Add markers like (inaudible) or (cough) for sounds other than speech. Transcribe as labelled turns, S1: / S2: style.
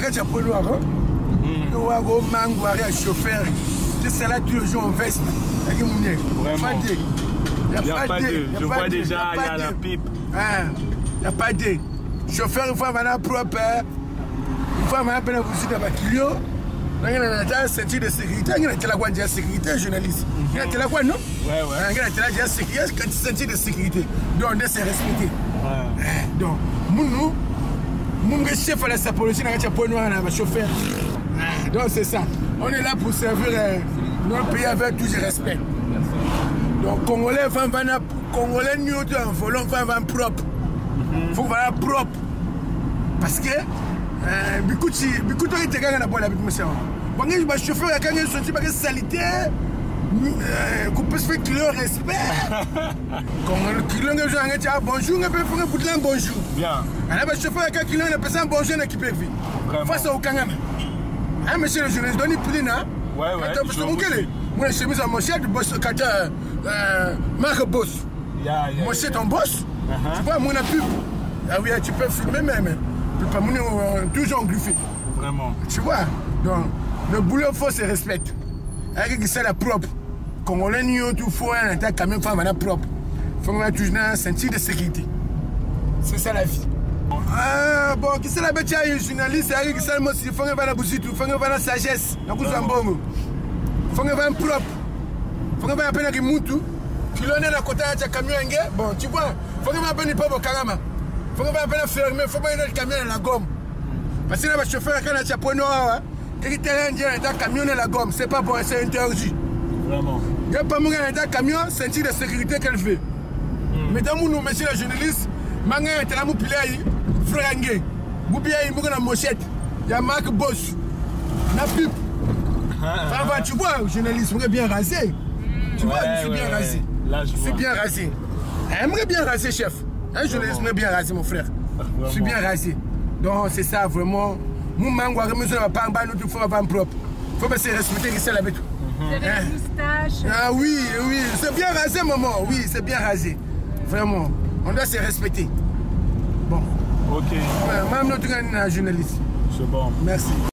S1: arrête à poids noir. Nous avons mango, arrête chauffeur. C'est ça là tous les jours en veste. Avec mon nez.
S2: Vraiment.
S1: Il
S2: n'y a pas de. Je vois déjà, il y a la pipe.
S1: Il n'y a pas de. Chauffeur, propre. Clio. Il y a un ceinture de sécurité. Il y a la quoi de sécurité, journaliste. Il y a la quoi, non?
S2: Ouais, ouais.
S1: Il y a la sécurité. Il y a une ceinture de sécurité. Donc, on s'est respecté. Donc, nous, nous, chef à la sapologie, on a un point noir dans le chauffeur. Donc, c'est ça. On est là pour servir notre pays avec tout le respect. Donc, Congolais, Congolais, nous, en volant, on propre. Il faut voilà propre. Parce que, Bikuti, Bikuti, il était dans la boîte avec moi. Quand je chauffeur, je suis sorti, salité, faire qu'il respect. (laughs) Quand le client est venu, il a bonjour, il peut faire un bonjour.
S2: Bien.
S1: Alors, le chauffeur, client est passé un bonjour, peut vivre. Face au Kangama. Hein, monsieur le journaliste, donnez plus, non
S2: Ouais, ouais.
S1: Parce que mon gars, moi, je suis mis à mon chef, boss, quand Marc Boss. Moi, c'est ton boss. Tu vois, mon pub. Ah oui, tu peux filmer même. Tu peux pas toujours engluffé.
S2: Vraiment.
S1: Tu vois Donc, le boulot, faut se respecter. Avec ça, la propre. Congolais, nous, tout faut un attaque quand même, femme, propre. Avoir toujours un sentier de sécurité. C'est ça la vie. Ah, bon, qui c'est la bête, il y a un journaliste, avec qui c'est le mot, il faut avoir la boussite, il faut avoir la sagesse. Bon Il faut avoir un propre. Il faut avoir un peu de moutou. Tu l'en es à côté de camion, bon, tu vois, pop au carama. Il faut avoir un peu de fermer, il faut avoir un camion à la gomme. Parce que là, le chauffeur, quand il a un a un camion à la gomme, c'est pas bon, c'est interdit.
S2: Vraiment.
S1: Il n'y a pas moyen camion, ceinture de sécurité qu'elle fait. Mais dans mon monsieur le journaliste, manga est là, mon pilai, frangé. Boubia, il mochette. Il y a Marc Boss. La pipe. Enfin, tu vois, journaliste, il est bien rasé. Tu vois, je suis bien rasé.
S2: Là, je
S1: suis bien rasé. J'aimerais bien rasé, chef. Un journaliste est bien rasé, mon frère. Je suis bien rasé. Donc, c'est ça, vraiment. Ne pas en bas, nous, il faut avoir propre. Il faut se respecter, c'est la bête. Ah oui, oui, c'est bien rasé, maman. Oui, c'est bien rasé. Vraiment. On doit se respecter. Bon.
S2: Ok.
S1: Même notre journaliste.
S2: C'est bon.
S1: Merci.